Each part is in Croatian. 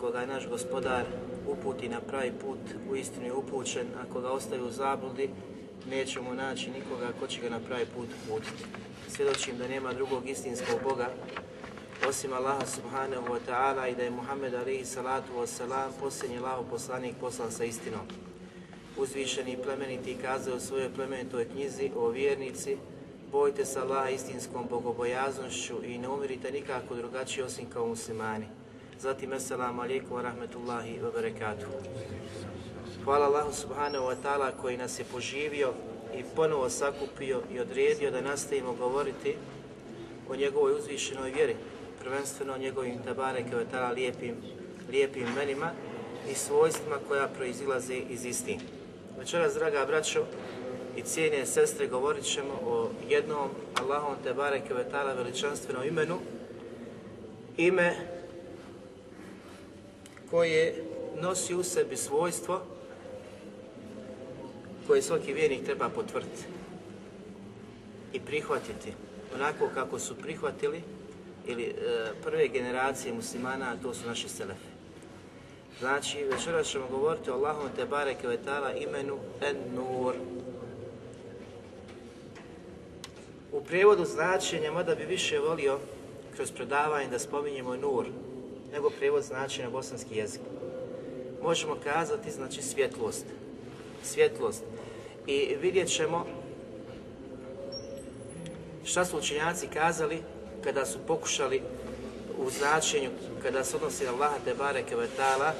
koga naš gospodar uputi na pravi put, u istinu je upućen, a koga ostavi u zabludi, nećemo naći nikoga ko će ga na pravi put uputiti. Svjedočim da nema drugog istinskog Boga, osim Allaha subhanahu wa ta'ala i da je Muhammed alihi salatu wa salam posljednji Allahu poslanik poslan sa istinom. Uzvišeni plemeniti kazao u svojoj plemenitoj knjizi o vjernici, bojte se Allaha istinskom bogobojaznošću i ne umirite nikako drugačije osim kao muslimani. Zatim, assalamu alaikum wa rahmetullahi wa barakatuhu. Hvala Allahu subhanahu wa ta'ala koji nas je poživio i ponovo sakupio i odredio da nastavimo govoriti o njegovoj uzvišenoj vjeri, prvenstveno o njegovim tabareke wa ta'ala lijepim, lijepim imenima i svojstvima koja proizilaze iz istih. Večeras, draga braćo, i cijene sestre govorit ćemo o jednom Allahom te bareke ve ta'ala veličanstvenom imenu ime koje nosi u sebi svojstvo koje svaki vjernik treba potvrditi i prihvatiti onako kako su prihvatili ili e, prve generacije muslimana, a to su naši selefi. Znači, večeras ćemo govoriti o Allahom te bareke ve ta'ala imenu En-Nur, U prijevodu značenja, mada bi više volio kroz predavanje da spominjemo nur, nego prijevod značenja na bosanski jezik. Možemo kazati, znači, svjetlost. Svjetlost. I vidjet ćemo šta su učenjaci kazali kada su pokušali u značenju, kada se odnosi na Allaha te bareke vetala,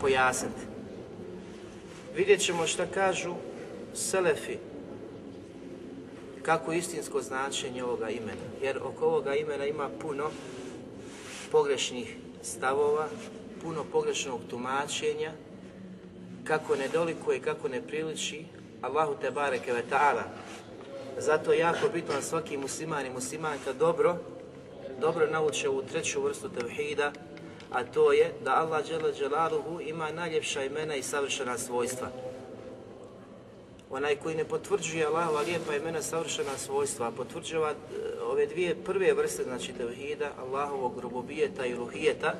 pojasniti. Vidjet ćemo šta kažu Selefi, kako istinsko značenje ovoga imena. Jer oko ovoga imena ima puno pogrešnih stavova, puno pogrešnog tumačenja, kako ne dolikuje, kako ne priliči Allahu te bareke ve ta'ala. Zato je jako bitno da svaki musliman i muslimanka dobro, dobro nauče ovu treću vrstu tevhida, a to je da Allah dželle ima najljepša imena i savršena svojstva onaj koji ne potvrđuje Allahova lijepa imena savršena svojstva, a potvrđuje ove dvije prve vrste, znači tevhida, Allahovog rububijeta i ruhijeta,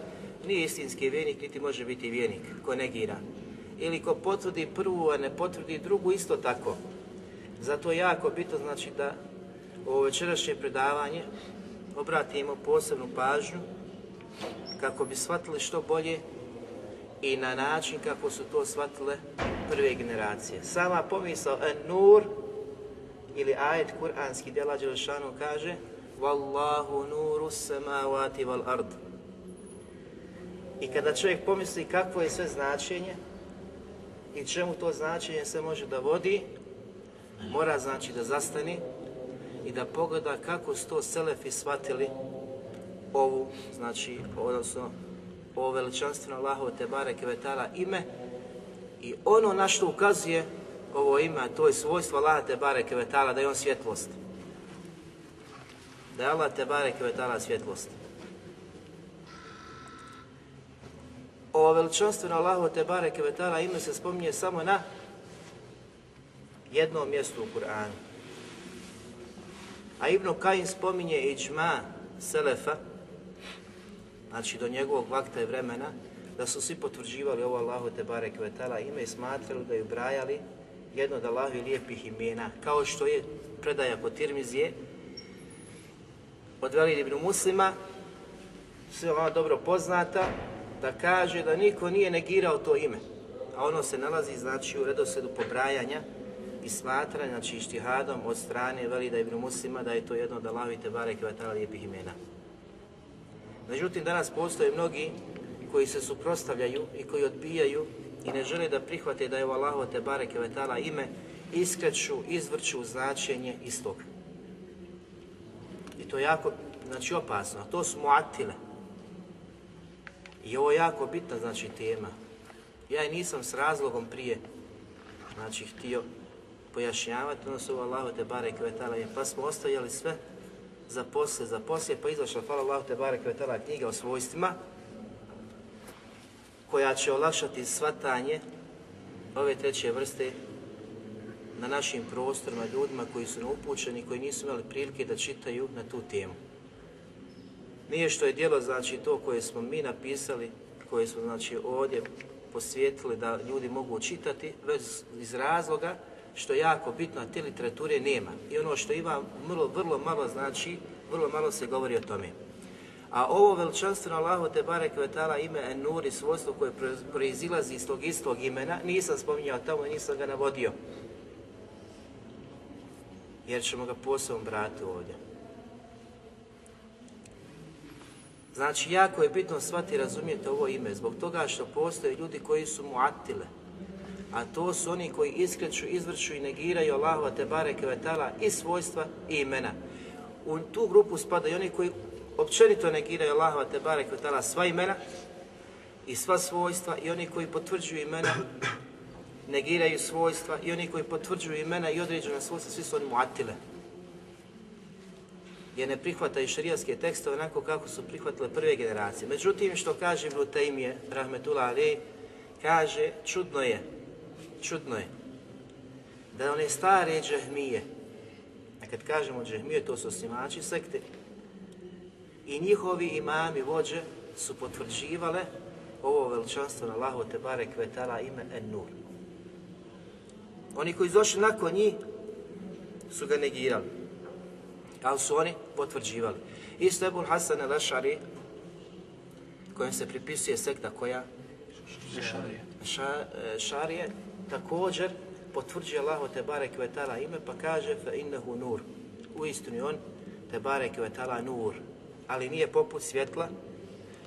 nije istinski vjernik, niti može biti vjernik, ko negira. Ili ko potvrdi prvu, a ne potvrdi drugu, isto tako. Zato je jako bitno, znači, da ovo večerašnje predavanje obratimo posebnu pažnju kako bi shvatili što bolje i na način kako su to shvatile prve generacije. Sama pomisao nur ili ajet kuranski djela Đelešanu kaže Wallahu nuru samavati wal ard. I kada čovjek pomisli kakvo je sve značenje i čemu to značenje se može da vodi, mora znači da zastani i da pogleda kako su to selefi shvatili ovu, znači, odnosno ovo veličanstveno Allahovo te bareke vetala ime i ono na što ukazuje ovo ime, to je svojstvo Allaha te bareke da je on svjetlost. Da je Allah te bareke svjetlost. Ovo veličanstveno Allahovo te ime se spominje samo na jednom mjestu u Kur'anu. A Ibn Kajim spominje iđma Selefa, znači do njegovog vakta i vremena, da su svi potvrđivali ovo Allahu te barek vetala ime i smatrali da ju brajali jedno od Allahovi lijepih imena, kao što je predaja kod Tirmizije od Velid ibn Muslima, sve ona dobro poznata, da kaže da niko nije negirao to ime. A ono se nalazi znači u redosledu pobrajanja i smatranja, znači ištihadom od strane Velida ibn Muslima da je to jedno od Allahovi te barek vetala lijepih imena. Međutim, danas postoje mnogi koji se suprostavljaju i koji odbijaju i ne žele da prihvate da je u Allahu te bareke vetala ime, iskreću, izvrću značenje istog. I to je jako, znači opasno. To su muatile. I ovo je jako bitna, znači, tema. Ja i nisam s razlogom prije, znači, htio pojašnjavati, ono su Allahu te bareke vetala ime, pa smo ostavljali sve za poslije, za poslije, pa izašla, hvala Allahu te bareke vetala knjiga o svojstvima, koja će olakšati svatanje ove treće vrste na našim prostorima ljudima koji su neupućeni, koji nisu imali prilike da čitaju na tu temu. Nije što je djelo, znači, to koje smo mi napisali, koje smo, znači, ovdje posvijetili da ljudi mogu čitati, već iz razloga što je jako bitno, a te literature nema. I ono što ima vrlo, vrlo malo znači, vrlo malo se govori o tome. A ovo veličanstveno Allahu te barek vetala ime En-Nur i svojstvo koje proizilazi iz tog istog imena, nisam spominjao tamo i nisam ga navodio. Jer ćemo ga posebno brati ovdje. Znači, jako je bitno shvati i ovo ime, zbog toga što postoje ljudi koji su muatile, a to su oni koji iskreću, izvrću i negiraju Allahova te bareke vetala i svojstva i imena. U tu grupu spadaju oni koji općenito negiraju Allahova te barek vetala sva imena i sva svojstva i oni koji potvrđuju imena negiraju svojstva i oni koji potvrđuju imena i određena svojstva, svi su oni muatile. Jer ne prihvataju šarijaske tekstove onako kako su prihvatile prve generacije. Međutim, što kaže Ibn Taymije, rahmetullah ali, kaže, čudno je, čudno je, da one stare džehmije, a kad kažemo džehmije, to su osnivači sekte, i njihovi imami vođe su potvrđivale ovo veličanstvo na Allahu te barek vetala ime En-Nur. Oni koji došli nakon njih su ga negirali, ali su oni potvrđivali. Isto Ebul Hasan al-Ašari, kojem se pripisuje sekta koja? Šarije. Ša, šarije, također potvrđuje Allahu te barek vetala ime, pa kaže fa innehu nur. U istinu on te barek vetala nur, ali nije poput svjetla,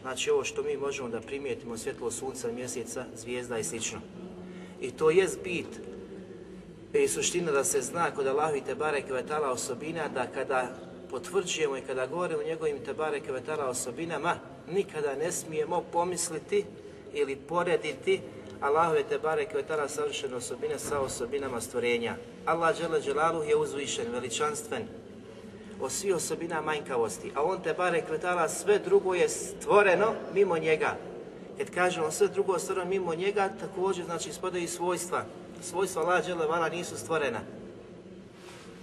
znači ovo što mi možemo da primijetimo svjetlo sunca, mjeseca, zvijezda i slično. I to je bit i suština da se zna kod Allahu i Tebare Kvetala osobina da kada potvrđujemo i kada govorimo o njegovim Tebare Kvetala osobinama, nikada ne smijemo pomisliti ili porediti Allahove Tebare Kvetala savršene osobine sa osobinama stvorenja. Allah Đele je uzvišen, veličanstven, o svi osobina manjkavosti, a on te bare kvetala sve drugo je stvoreno mimo njega. Kad kažemo sve drugo stvoreno mimo njega, također znači spadaju i svojstva. Svojstva Allah vala nisu stvorena.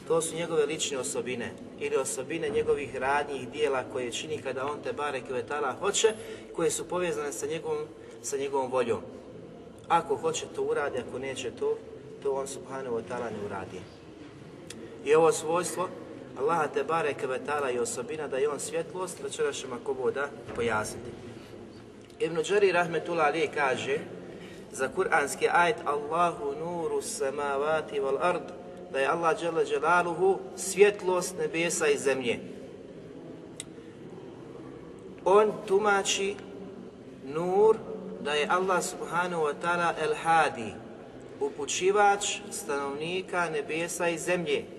To su njegove lične osobine ili osobine njegovih radnjih dijela koje čini kada on te bare kvetala hoće, koje su povezane sa njegovom, sa njegovom voljom. Ako hoće to uradi, ako neće to, to on subhanahu wa ta'ala ne uradi. I ovo svojstvo Allaha te bareke vetala i osobina da je on svjetlost, večeras ćemo ako boda pojasniti. Ibn Đari rahmetullah ali kaže za kuranski ajet Allahu nuru samavati wal ard da je Allah dželle dželaluhu svjetlost nebesa i zemlje. On tumači nur da je Allah subhanahu wa ta'ala el hadi upućivač stanovnika nebesa i zemlje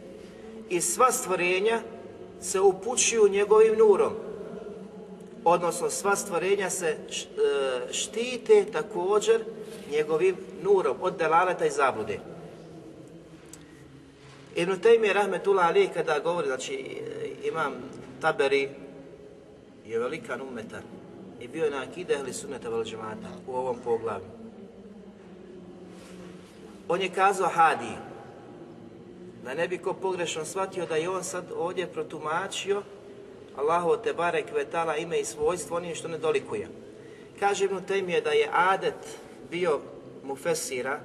i sva stvorenja se upućuju njegovim nurom. Odnosno sva stvorenja se e, štite također njegovim nurom od delaleta i zablude. Ibn Taymi Rahmetullah Ali kada govori, znači e, imam Taberi je velika umeta i bio je na akide ehli sunneta vel u ovom poglavlju. On je kazao Hadi, Da ne bi ko pogrešno shvatio da je on sad ovdje protumačio Allahovo te barek vetala ime i svojstvo onim što ne dolikuje. Kaže Ibn Taymije da je adet bio mufesira,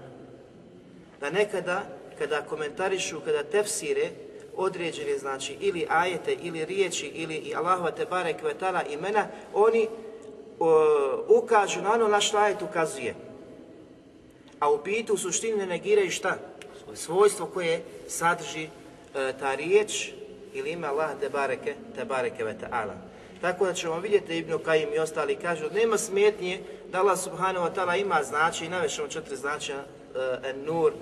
da nekada kada komentarišu, kada tefsire određene znači ili ajete ili riječi ili i Allahova te barek vetala imena, oni ukažu na ono na što ajet ukazuje. A u pitu u suštini ne negiraju šta? Svojstvo koje sadrži e, ta riječ ili ime Allah te bareke, te bareke ve ta'ala. Tako da ćemo vidjeti Ibnu Kajim i ostali kažu nema smetnje da Allah subhanahu wa ta'ala ima znači, navešemo četiri značaja e, nur,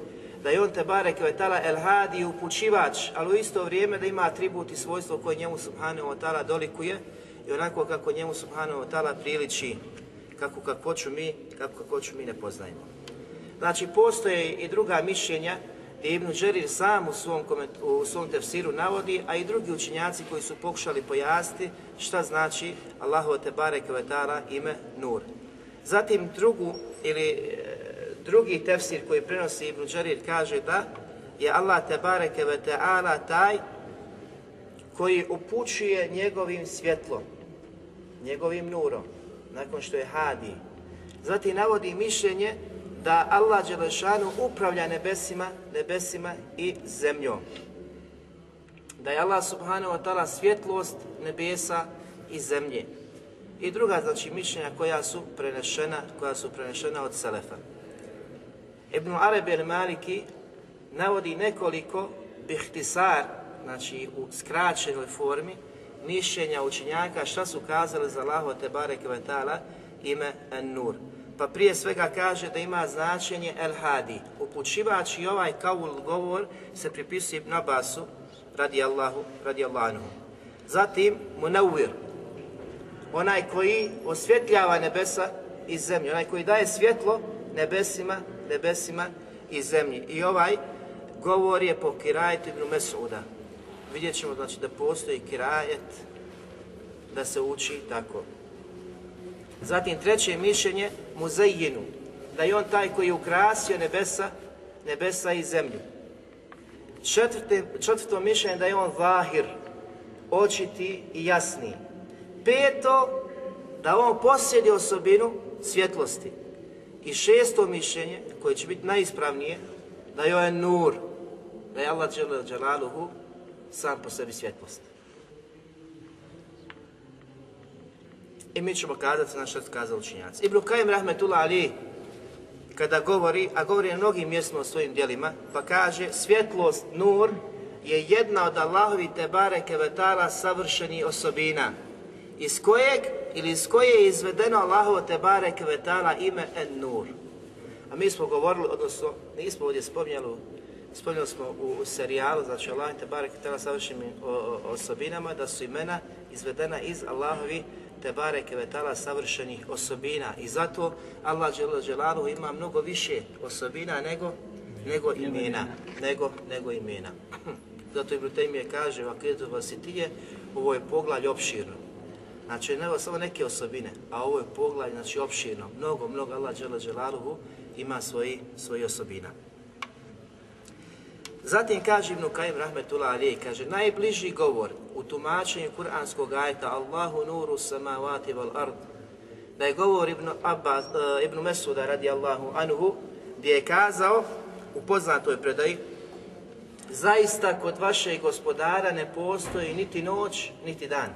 da je on te barek ve ta'ala el hadi upućivač, ali u isto vrijeme da ima atribut i svojstvo koje njemu subhanahu wa ta'ala dolikuje i onako kako njemu subhanahu wa ta'ala priliči kako kako mi, kako kako mi ne poznajemo. Znači postoje i druga mišljenja gdje Ibn Đerir sam u svom, u svom tefsiru navodi, a i drugi učenjaci koji su pokušali pojasniti šta znači Allahu te barek ime Nur. Zatim drugu ili e, drugi tefsir koji prenosi Ibn Đerir kaže da je Allah te bareke ve taj koji upućuje njegovim svjetlom, njegovim nurom, nakon što je hadi. Zatim navodi mišljenje da Allah Đelešanu upravlja nebesima, nebesima i zemljom. Da je Allah subhanahu wa ta'ala svjetlost nebesa i zemlje. I druga znači mišljenja koja su prenešena, koja su prenešena od Selefa. Ibn Arabi al-Maliki navodi nekoliko bihtisar, znači u skraćenoj formi, mišljenja učenjaka šta su kazali za Allahu te barek ime An-Nur. Pa prije svega kaže da ima značenje El Hadi. Upućivač i ovaj kaul govor se pripisuje Ibn Abbasu radi Allahu, radi Allahu. Zatim Munawir, onaj koji osvjetljava nebesa i zemlju, onaj koji daje svjetlo nebesima, nebesima i zemlji. I ovaj govor je po kirajetu Ibn Mesuda. Vidjet ćemo znači, da postoji kirajet da se uči tako. Zatim treće mišljenje muzejinu, da je on taj koji je ukrasio nebesa, nebesa i zemlju. Četvrte, četvrto mišljenje da je on vahir, očiti i jasni. Peto, da on posjedi osobinu svjetlosti. I šesto mišljenje, koje će biti najispravnije, da je on nur, da je Allah Đalaluhu sam po sebi svjetlost. I mi ćemo kazati na što su kazali učinjaci. Ibn Kajim Rahmetullah Ali, kada govori, a govori na mnogim mjestima o svojim djelima, pa kaže svjetlost, nur, je jedna od Allahovi Tebare Kevetala savršenih osobina, iz kojeg ili iz koje je izvedeno Allahovo Tebare Kevetala ime En Nur. A mi smo govorili, odnosno nismo ovdje spominjali, spominjali smo u, serijalu, znači Allah Tebare Kevetala savršenim osobinama, da su imena izvedena iz Allahovi te bareke vetala savršenih osobina i zato Allah Đelalu ima mnogo više osobina nego, nego imena, nego, nego imena. Zato Ibn Taymije kaže, vakidu vasitije, ovo je poglavlje opširno. Znači, ne samo neke osobine, a ovo je poglavlje, znači opširno. Mnogo, mnogo Allah Đelaluhu ima svoji, svoji osobina. Zatim kaže Ibn Kajim Rahmetullah Ali, kaže, najbliži govor u tumačenju kuranskog ajta Allahu nuru samavati val ard, da je govor Ibn, Abbas, uh, Ibn Mesuda radi Allahu anhu, gdje je kazao u poznatoj predaji, zaista kod vašeg gospodara ne postoji niti noć, niti dan.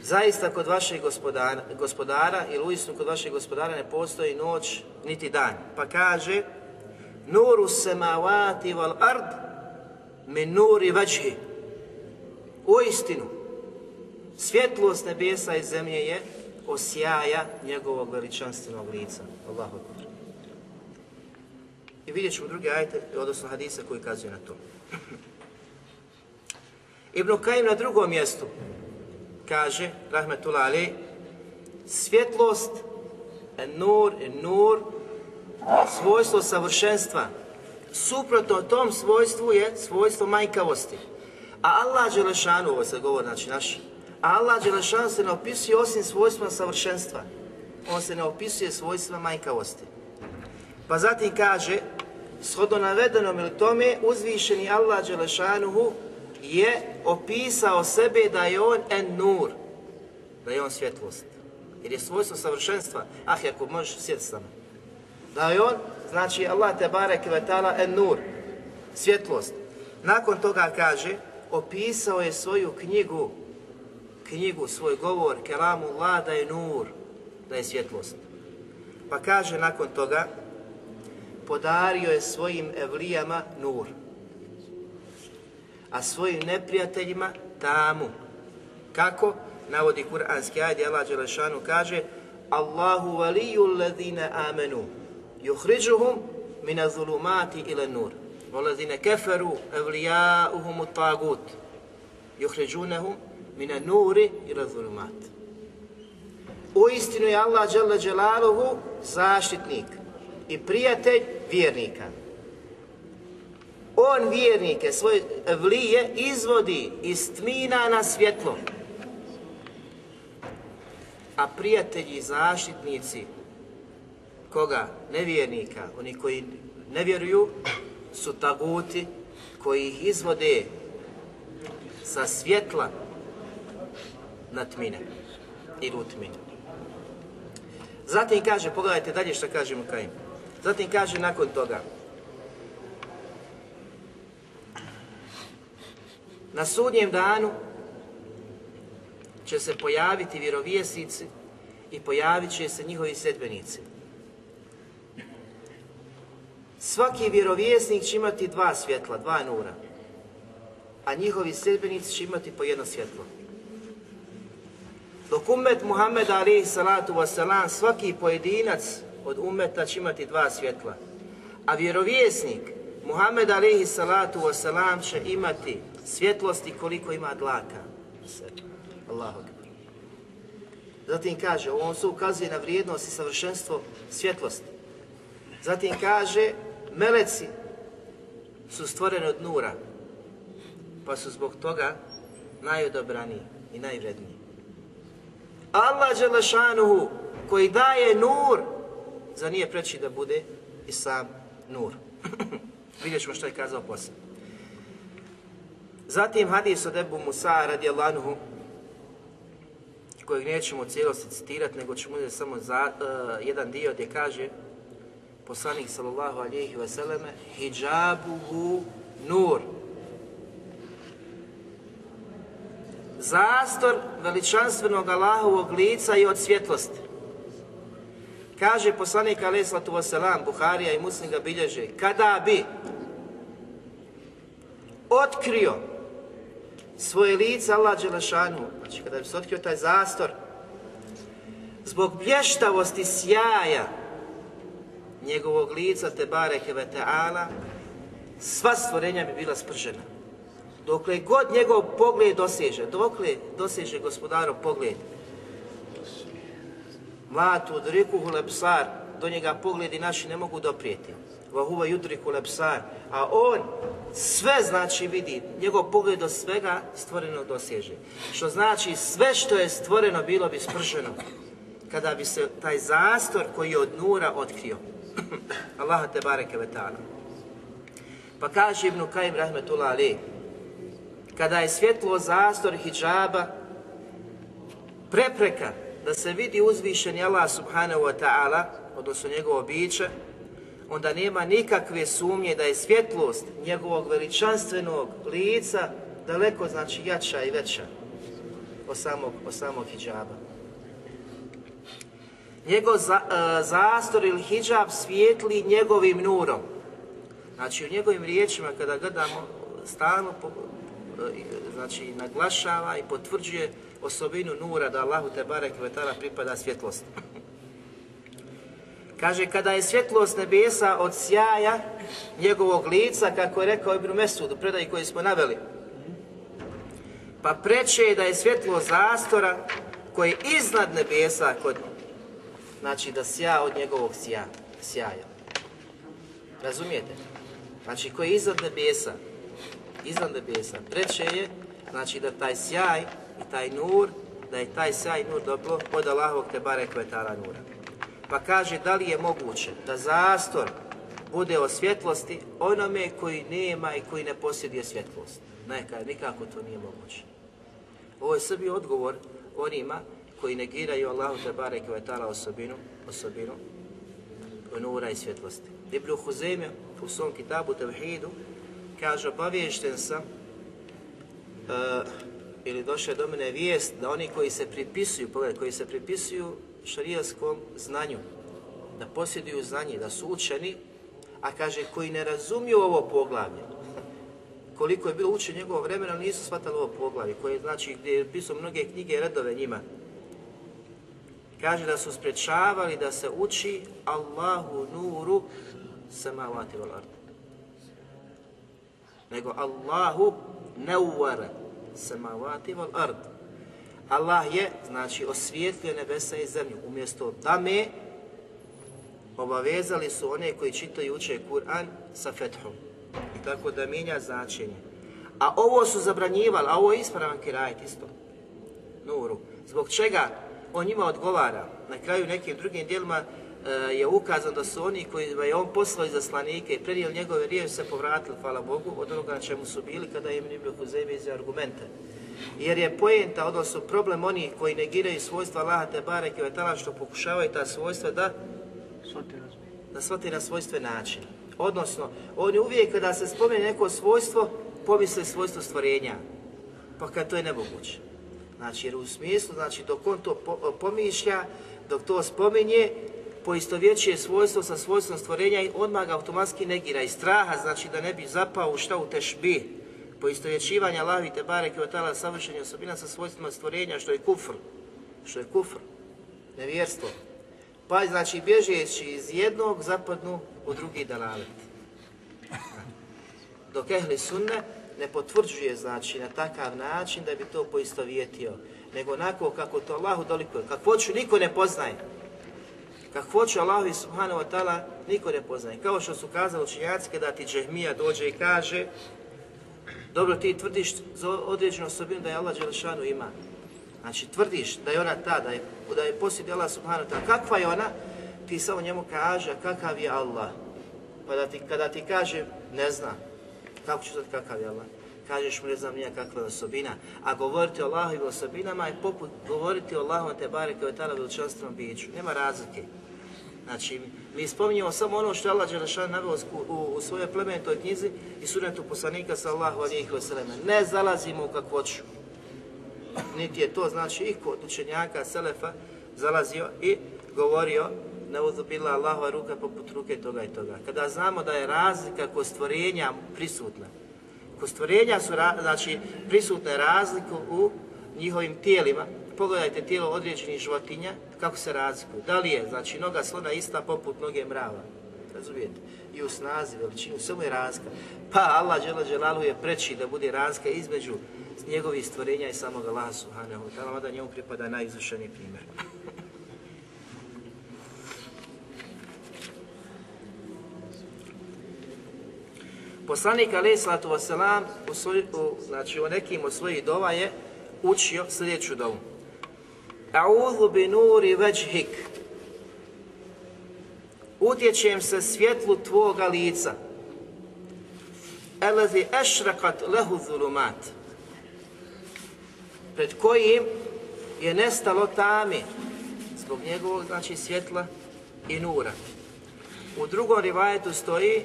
Zaista kod vašeg gospodara, gospodara ili uistinu kod vašeg gospodara ne postoji noć, niti dan. Pa kaže, nuru samavati val ard min nuri vađhi. U istinu, svjetlost nebesa i zemlje je osjaja njegovog veličanstvenog lica. Allahu I vidjet ćemo druge ajte, odnosno hadisa koji kazuju na to. Ibn Kajim na drugom mjestu kaže, rahmetullah ali, svjetlost, nur, nur, svojstvo savršenstva. Suprotno tom svojstvu je svojstvo majkavosti. A Allah Đelešanu, ovo se govori, znači naš, Allah Đelešanu se ne opisuje osim svojstva savršenstva. On se ne opisuje svojstva majkavosti. Pa zatim kaže, Shodno navedenom ili tome, uzvišeni Allah Đelešanuhu je opisao sebe da je on en nur, da je on svjetlost. Jer je svojstvo savršenstva. Ah, ako možeš sjetiti samo. Da je on, znači Allah te barek i en nur, svjetlost. Nakon toga kaže, opisao je svoju knjigu, knjigu, svoj govor, kelamu Allah da je nur, da je svjetlost. Pa kaže nakon toga, podario je svojim evlijama nur, a svojim neprijateljima tamu. Kako? Navodi kuranski ajde, Allah Đelešanu kaže Allahu valiju ladine amenu yuhriđuhum mina zulumati ila nur. Walazine keferu evlijauhum tagut yuhriđunehum mina nuri ila zulumati. U istinu je Allah Đele Đelaluhu zaštitnik i prijatelj vjernika. On vjernike, svoje vlije, izvodi iz tmina na svjetlo. A prijatelji, zaštitnici, koga? Nevjernika, oni koji ne vjeruju, su taguti koji ih izvode sa svjetla na tmine ili u tmine. Zatim kaže, pogledajte dalje što kaže Mukajim. Zatim kaže nakon toga, na sudnjem danu će se pojaviti vjerovjesnici i pojavit će se njihovi sedbenici. Svaki vjerovjesnik će imati dva svjetla, dva nura, a njihovi sedbenici će imati po jedno svjetlo. Dok umet Muhammed alaihi salatu wasalam, svaki pojedinac od umeta će imati dva svjetla. A vjerovjesnik Muhammed alaihi salatu wasalam će imati svjetlosti koliko ima dlaka. Allahu Zatim kaže, on se ukazuje na vrijednost i savršenstvo svjetlosti. Zatim kaže, meleci su stvoreni od nura, pa su zbog toga najodobraniji i najvredniji. Allah Đelešanuhu koji daje nur, za nije preći da bude i sam nur. Vidjet ćemo što je kazao poslije. Zatim hadis od Ebu Musa radijallahu kojeg nećemo cijelosti citirati, nego ćemo uzeti samo za, uh, jedan dio gdje kaže poslanik sallallahu alihi vseleme hijabuhu nur zastor veličanstvenog Allahovog lica i od svjetlosti. Kaže poslanik alaih sallatu Buharija i Muslim ga bilježe, kada bi otkrio svoje lice Allah Đelešanu, znači kada bi se otkrio taj zastor, zbog blještavosti sjaja njegovog lica te bareke ve ta'ala, sva stvorenja bi bila spržena. Dokle god njegov pogled doseže, dokle doseže gospodarov pogled, Mlatu udriku lepsar, do njega pogledi naši ne mogu doprijeti. Vahuva yudriku lepsar, a on sve znači vidi, njegov pogled do svega stvoreno doseže. Što znači sve što je stvoreno bilo bi sprženo kada bi se taj zastor koji je od nura otkrio. Allah te bareke ve Pa kaže Ibnu Kajim rahmetullah ali, kada je svjetlo zastor hijjaba, prepreka da se vidi uzvišeni Allah subhanahu wa ta'ala, odnosno njegovo biće, onda nema nikakve sumnje da je svjetlost njegovog veličanstvenog lica daleko znači jača i veća od samog, od samog hijjaba. Njegov za, e, zastor ili hijab svijetli njegovim nurom. Znači u njegovim riječima kada gledamo stalno po, e, znači naglašava i potvrđuje osobinu nura da Allahu te barek pripada svjetlost. Kaže, kada je svjetlost nebesa od sjaja njegovog lica, kako je rekao Ibn Mesud u predaji koji smo naveli, pa preče je da je svjetlo zastora koji je iznad nebesa kod znači da sja od njegovog sja, sjaja. Razumijete? Znači koji je iznad nebesa, iznad nebesa, preče je znači da taj sjaj i taj nur, da je taj sjaj nur dobro od Allahovog te bare kvetara nura. Pa kaže da li je moguće da zastor bude o svjetlosti onome koji nema i koji ne posjeduje svjetlost. Neka, nikako to nije moguće. Ovo je sebi odgovor onima koji negiraju Allahu te barek osobinu, osobinu nura i svjetlosti. Ibn Huzeyme u svom kitabu Tevhidu kaže obaviješten sam uh, ili došla do mene vijest da oni koji se pripisuju, pogledaj, koji se pripisuju šarijaskom znanju, da posjeduju znanje, da su učeni, a kaže koji ne razumiju ovo poglavlje, koliko je bilo učen njegovo vremena, nisu shvatali ovo poglavlje, koje znači gdje je pisao mnoge knjige i redove njima. Kaže da su sprečavali da se uči Allahu nuru samavati val ard. Nego Allahu neuvar samavati val ard. Allah je, znači, osvijetlio nebesa i zemlju. Umjesto dame, obavezali su one koji čitaju uče Kur'an sa fethom. I tako da mijenja značenje. A ovo su zabranjivali, a ovo je ispravan kirajt isto. Nuru. Zbog čega on njima odgovara? Na kraju nekim drugim dijelima e, je ukazano da su oni koji je on poslao iz zaslanike i prenijeli njegove riječi se povratili, hvala Bogu, od onoga na čemu su bili kada im Ibn Huzeymi iz argumente. Jer je poenta, odnosno problem onih koji negiraju svojstva Allaha te bareke ve što pokušavaju ta svojstva da da shvati na svojstven način. Odnosno, oni uvijek kada se spomene neko svojstvo, pomisle svojstvo stvorenja. Pa kad to je nemoguće. Znači, jer u smislu, znači, dok on to pomišlja, dok to spominje, poistovjećuje svojstvo sa svojstvom stvorenja i odmah ga automatski negira i straha, znači da ne bi zapao u šta u tešbi, poistovjećivanja Allahi te bareke od tala savršenja osobina sa svojstvima stvorenja, što je kufr, što je kufr, nevjerstvo. Pa znači bježeći iz jednog zapadnu u drugi dalalet. Dok ehli sunne ne potvrđuje znači na takav način da bi to poistovjetio, nego onako kako to Allahu dolikuje. Kako hoću niko ne poznaje. Kako hoću Allahu subhanahu wa ta'ala niko ne poznaje. Kao što su kazali učinjaci kada ti džehmija dođe i kaže dobro ti tvrdiš za određenu osobinu da je Allah Đelešanu ima. Znači tvrdiš da je ona ta, da je, da je posjedi Allah subhanahu wa ta'ala. Kakva je ona? Ti samo njemu kaže kakav je Allah. Pa da ti, kada ti kaže ne znam, kako ću znati kakav je Allah? Kažeš mu ne znam nija kakva je osobina. A govoriti o Allahovim osobinama je poput govoriti o Allahom te bare kao je veličanstvenom biću. Nema razlike. Znači, mi spominjemo samo ono što je Allah Đelešan naveo u, u, svojoj plemenitoj knjizi i sunetu poslanika sallahu alijih wasallam. Ne zalazimo u kakvoću niti je to znači i kod učenjaka Selefa zalazio i govorio ne uzubila Allahova ruka poput ruke toga i toga. Kada znamo da je razlika kod stvorenja prisutna, kod stvorenja su znači, prisutne razlike u njihovim tijelima, pogledajte tijelo određenih životinja, kako se razlikuju. Da li je, znači, noga slona ista poput noge mrava, razumijete? I u snazi, veličinu, samo je razlika. Pa Allah Đela je preći da bude razlika između njegovih stvorenja i samog Allaha subhanahu wa ta'ala, da njemu pripada najizvršeniji primjer. Poslanik alaih sallatu wasalam u, u, znači, u nekim od svojih dova je učio sljedeću dovu. A'udhu bi nuri veđhik. Utječem se svjetlu tvoga lica. Elazi ešrakat lehu zulumat pred kojim je nestalo tami zbog njegovog znači svjetla i nura. U drugom rivajetu stoji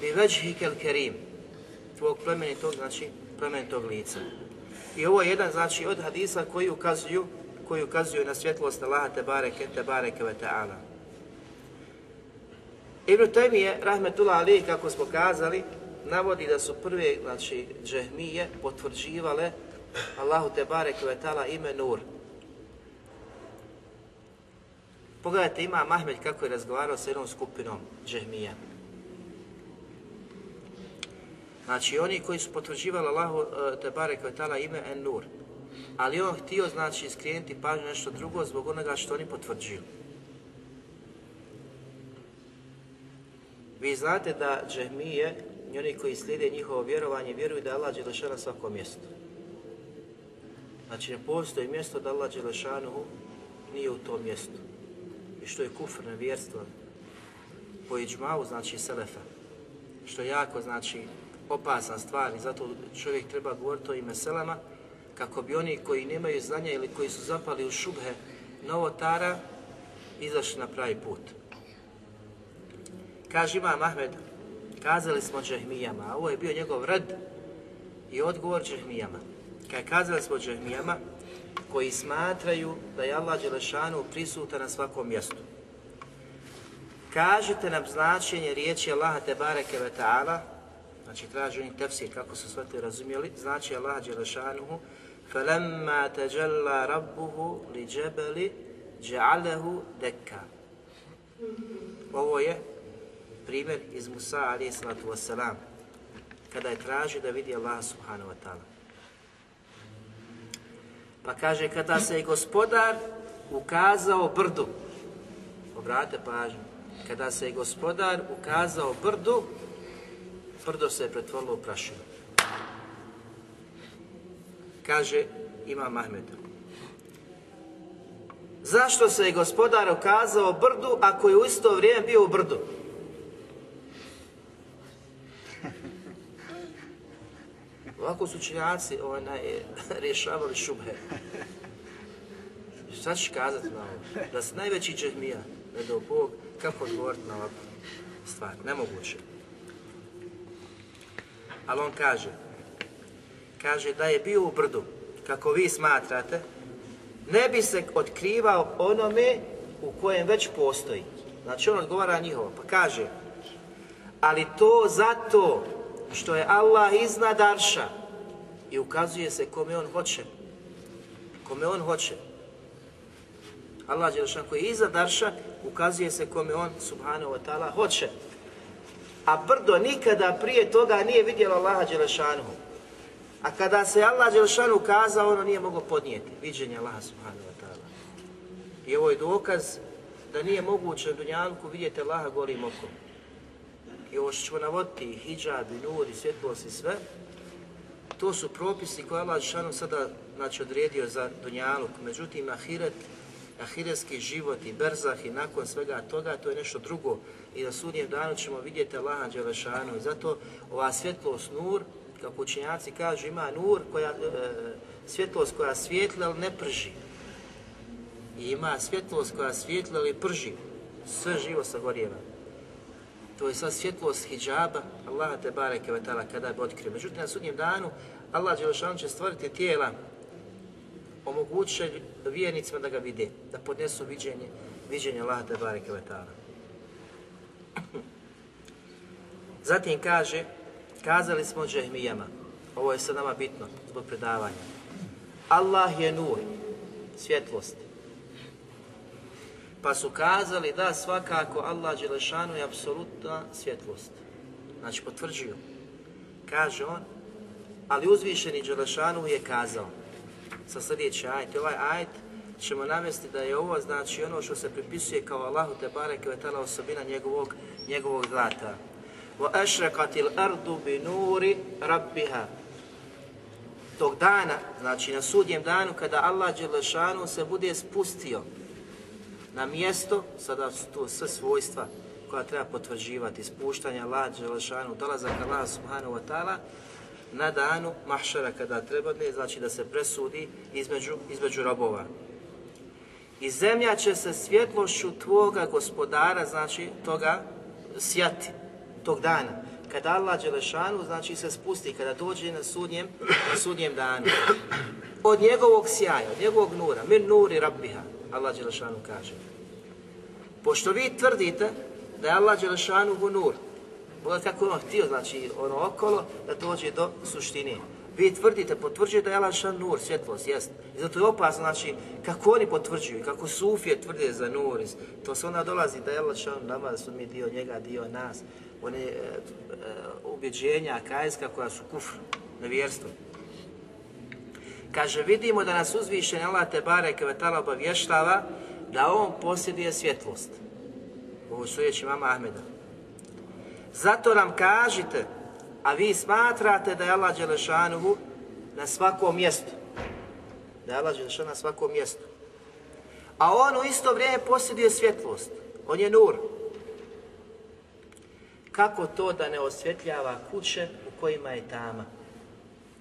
bi već hikel kerim, tvog plemenitog, znači plemenitog lica. I ovo je jedan znači od hadisa koji ukazuju koji ukazuju na svjetlost Allaha te bareke te bareke ve ta'ala. Ibn Taymiye, rahmetullah ali, kako smo kazali, navodi da su prve, znači, džehmije potvrđivale Allahu te barek tala ime Nur. Pogledajte, ima Mahmed kako je razgovarao sa jednom skupinom džehmija. Znači, oni koji su potvrđivali Allahu e, te barek tala ime En Nur. Ali on htio, znači, skrenuti pažnju nešto drugo zbog onoga što oni potvrđuju. Vi znate da džehmije i oni koji slijede njihovo vjerovanje vjeruju da je Allah na svakom mjestu. Znači ne postoji mjesto da Allah Đelešanuhu nije u tom mjestu. I što je kufr, nevjerstvo. po iđmavu, znači selefa, što jako, znači, opasna stvar i zato čovjek treba govoriti o ime selama, kako bi oni koji nemaju znanja ili koji su zapali u šubhe novotara, izašli na pravi put. Kaže Imam Ahmed, kazali smo džehmijama, a ovo je bio njegov red i odgovor džehmijama. Kaj kazali smo džehmijama, koji smatraju da je Allah Đelešanu prisutan na svakom mjestu. Kažite nam značenje riječi Allaha te bareke ve ta'ala, znači traži oni tefsir kako su sve to razumjeli, znači Allah Đelešanuhu فَلَمَّا تَجَلَّا رَبُّهُ لِجَبَلِ جَعَلَهُ دَكَّا Ovo je primjer iz Musa alaih sallatu wassalam, kada je tražio da vidi Allah subhanahu wa ta'ala. Pa kaže, kada se je gospodar ukazao brdu, obratite pažnju, kada se je gospodar ukazao brdu, brdo se je pretvorilo u prašinu. Kaže Imam Mahmed. Zašto se je gospodar ukazao brdu ako je u isto vrijeme bio u brdu? Ovako su činjaci onaj, rješavali šubhe. Šta ćeš kazati na ovo? Da si najveći džehmija, ne do Bog, kako odgovoriti na ovakvu stvar? Nemoguće. Ali on kaže, kaže da je bio u brdu, kako vi smatrate, ne bi se otkrivao onome u kojem već postoji. Znači on odgovara njihovo, pa kaže, ali to zato što je Allah iznad Arša i ukazuje se kome on hoće. Kome on hoće. Allah Đelešan koji je iznad Arša ukazuje se kome on subhanahu wa ta'ala hoće. A brdo nikada prije toga nije vidjelo Allaha Đelešanu. A kada se Allah Đelešanu ukazao, ono nije moglo podnijeti. Viđenje Allaha subhanahu wa ta'ala. I ovo je dokaz da nije moguće u Dunjanku vidjeti Allaha golim okom. I ovo što ćemo navoditi, hijab, i nur, i svjetlost i sve, to su propisi koje Allah Đelešanu sada znači, odredio za Dunjanuk. Međutim, ahiret ahiretski život i berzah i nakon svega toga, to je nešto drugo. I na sudnjem danu ćemo vidjeti Allaha Đelešanu. Zato ova svjetlost nur, kako učenjaci kažu, ima nur, koja, e, svjetlost koja svijetli, ali ne prži. I ima svjetlost koja svijetli, ali prži. Sve živo sagorjeva. To je sad svjetlost hijjaba, Allaha te bareke vetala kada bi otkrio. Međutim, na sudnjem danu, Allah Đelešanu će stvoriti tijela omogućuje vjernicima da ga vide, da podnesu viđenje, viđenje Allaha te bareke vetala. Zatim kaže, kazali smo džehmijama, ovo je sad nama bitno zbog predavanja. Allah je nur, svjetlost. Pa su kazali da svakako Allah Đelešanu je apsolutna svjetlost. Znači potvrđuju. Kaže on, ali uzvišeni Đelešanu je kazao, sa sljedeći ajet. Ovaj ajet ćemo navesti da je ovo znači ono što se pripisuje kao Allahu te bareke ve taala osobina njegovog njegovog zlata. Wa ashraqatil ardu bi nuri rabbiha. Tog dana, znači na sudjem danu kada Allah dželešanu se bude spustio na mjesto, sada su to sve svojstva koja treba potvrđivati, spuštanje Allah dželešanu, dolazak Allah subhanahu wa ta'ala, na danu mahšara kada treba znači da se presudi između, između robova. I zemlja će se svjetlošću tvoga gospodara, znači toga sjati, tog dana. Kada Allah Đelešanu, znači se spusti, kada dođe na sudnjem, na sudnjem danu. Od njegovog sjaja, od njegovog nura, min nuri rabbiha, Allah Đelešanu kaže. Pošto vi tvrdite da je Allah Đelešanu nur, Pogledaj kako je on htio, znači, ono okolo, da dođe do suštine. Vi tvrdite, potvrđuje da je Allah nur, svjetlost, jest. I zato je opasno, znači, kako oni potvrđuju, kako sufije tvrde za nur, to se onda dolazi da je Allah nama, da su mi dio njega, dio nas. One e, e, kajska koja su kufr, nevjerstvo. Kaže, vidimo da nas uzvišen Allah te bare kvetala obavještava da on posjeduje svjetlost. Ovo su riječi mama Ahmeda. Zato nam kažite, a vi smatrate da je Allah Đelešanuhu na svakom mjestu. Da je Allah Đelešanuhu na svakom mjestu. A on u isto vrijeme posjeduje svjetlost. On je nur. kako to da ne osvjetljava kuće u kojima je tama.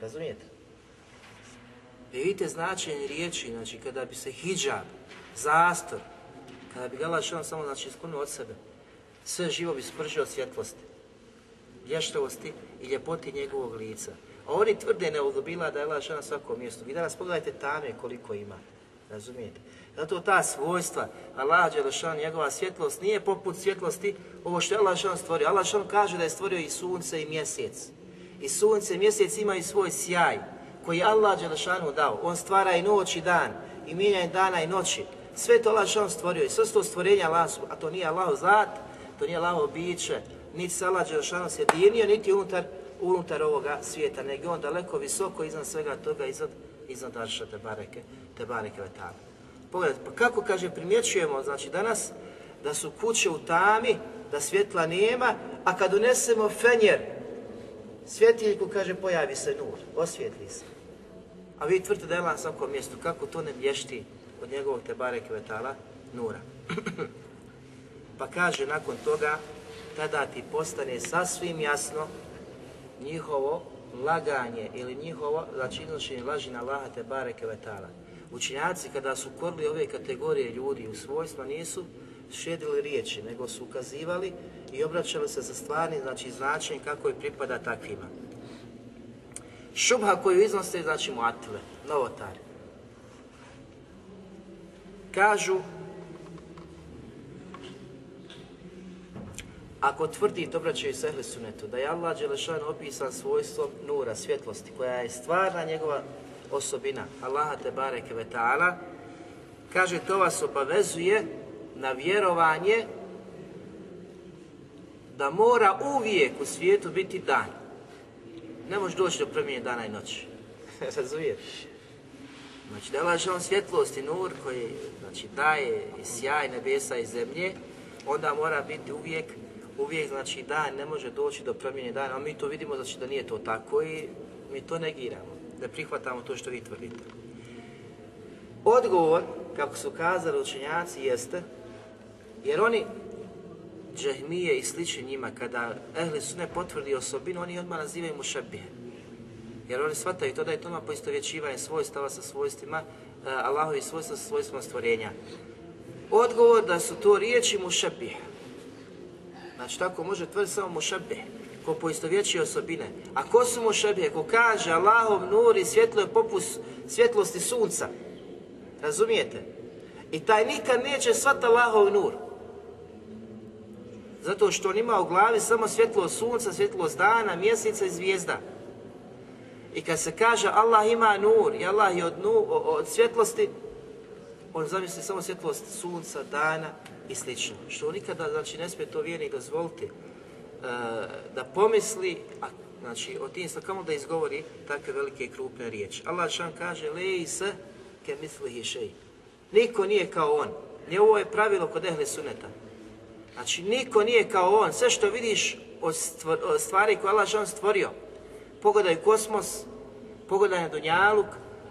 Razumijete? I vidite značenje riječi, znači kada bi se hijab, zastor, kada bi ga Allah samo znači sklonio od sebe, sve živo bi spržio svjetlosti, lještavosti i ljepoti njegovog lica. A oni tvrde neudobila da je Allah na svakom mjestu. Vi danas pogledajte tame koliko ima. Razumijete? Zato ta svojstva, Allah Đelešan, njegova svjetlost nije poput svjetlosti ovo što je Allah Đelešan stvorio. Allah Đelešan kaže da je stvorio i sunce i mjesec. I sunce i mjesec imaju svoj sjaj koji je Allah Đelešanu dao. On stvara i noć i dan i mijenja dana i noći. Sve to Allah Đelešan stvorio i sve to stvorenja Allah, a to nije Allah zat, to nije Allah biće, se Allah Đelešanu sjedinio, niti unutar, unutar ovoga svijeta, nego on daleko visoko iznad svega toga, iznad, iznad Arša te bareke, te bareke. Pogledajte, pa kako kaže primjećujemo, znači danas da su kuće u tami, da svjetla nema, a kad unesemo fenjer, svjetiljku kaže pojavi se nur, osvijetli se. A vi tvrdite da je na svakom mjestu, kako to ne blješti od njegovog tebare kvetala nura. pa kaže nakon toga, tada ti postane sasvim jasno njihovo laganje ili njihovo, znači iznošenje laži na Allaha te bareke vetala. Učinjaci kada su korili ove kategorije ljudi u svojstva nisu šedili riječi, nego su ukazivali i obraćali se za stvarni znači značenje kako je pripada takvima. Šubha koju iznose znači muatile, novotari. Kažu Ako tvrdi, obraćaju se sunetu, da je Allah Đelešan opisan svojstvom nura, svjetlosti, koja je stvarna njegova osobina Allaha te bareke ve ta'ala, kaže to vas obavezuje na vjerovanje da mora uvijek u svijetu biti dan. Ne može doći do promjene dana i noći. Razumiješ? Znači da je on svjetlost i nur koji znači, daje i sjaj nebesa i zemlje, onda mora biti uvijek, uvijek znači dan ne može doći do promjene dana, a mi to vidimo znači da nije to tako i mi to negiramo da prihvatamo to što vi tvrdite. Odgovor, kako su kazali učenjaci, jeste, jer oni, džahmije i slični njima, kada ehli su ne potvrdi osobinu, oni odmah nazivaju mušabije. Jer oni shvataju to da je toma poistovjećivanje svojstava sa svojstvima, uh, Allahovi svojstva sa svojstvom stvorenja. Odgovor da su to riječi mušabije. Znači tako može tvrditi samo mušabije ko poistovjećuje osobine. A ko su mu šebije? Ko kaže Allahov nur i svjetlo je poput svjetlosti sunca. Razumijete? I taj nikad neće svat Allahov nur. Zato što on ima u glavi samo svjetlo sunca, svjetlo dana, mjeseca i zvijezda. I kad se kaže Allah ima nur i Allah je od, nu, od svjetlosti, on zamisli samo svjetlost sunca, dana i slično. Što nikada znači, ne smije to vjernik dozvoliti da pomisli, a, znači o tim kamo da izgovori takve velike i krupne riječi. Allah šan kaže, leji se ke misli šej. Niko nije kao on. Nije ovo je pravilo kod ehle suneta. Znači, niko nije kao on. Sve što vidiš od stvari koje Allah šan stvorio, pogledaj kosmos, pogledaj na Dunjaluk,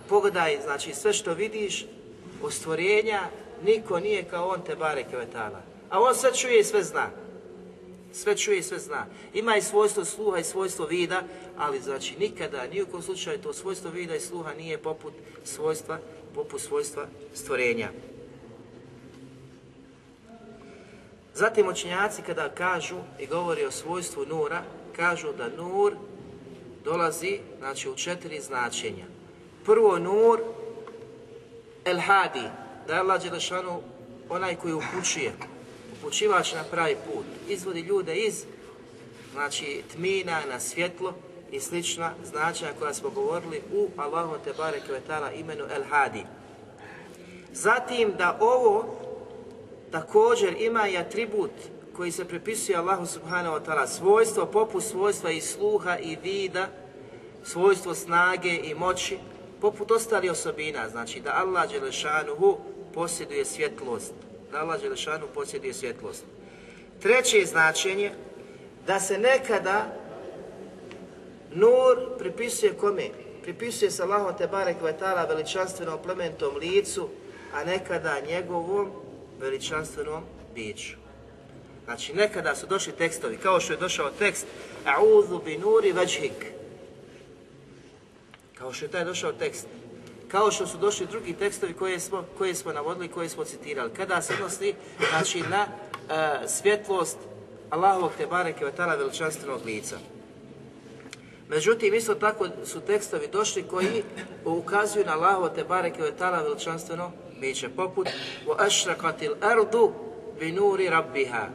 pogledaj, znači, sve što vidiš od stvorenja, niko nije kao on te bare kevetala. A on sve čuje i sve zna sve čuje i sve zna. Ima i svojstvo sluha i svojstvo vida, ali znači nikada, ni u kom slučaju to svojstvo vida i sluha nije poput svojstva, poput svojstva stvorenja. Zatim učenjaci kada kažu i govori o svojstvu nura, kažu da nur dolazi znači, u četiri značenja. Prvo nur, el hadi, da je Allah Đelešanu onaj koji upućuje, upućivač na pravi put, izvodi ljude iz znači tmina na svjetlo i slična značenja koja smo govorili u Allahu te barek vetala imenu El Hadi. Zatim da ovo također ima i atribut koji se pripisuje Allahu subhanahu wa ta'ala, svojstvo poput svojstva i sluha i vida, svojstvo snage i moći, poput ostali osobina, znači da Allah Đelešanuhu posjeduje svjetlost, da Allah Đelešanu posjeduje svjetlost. Treće značenje, da se nekada nur pripisuje kome? Pripisuje se Allahom te barek vatala veličanstvenom plementom licu, a nekada njegovom veličanstvenom biću. Znači, nekada su došli tekstovi, kao što je došao tekst A'udhu bi nuri vajhik. Kao što je taj došao tekst. Kao što su došli drugi tekstovi koje smo, koje smo navodili, koje smo citirali. Kada se odnosi, znači, na e, svjetlost Allahovog te bareke vetala veličanstvenog lica. Međutim, isto tako su tekstovi došli koji ukazuju na Allahovo te bareke vetala veličanstveno biće, poput وَأَشْرَقَتِ الْأَرْضُ بِنُورِ رَبِّهَا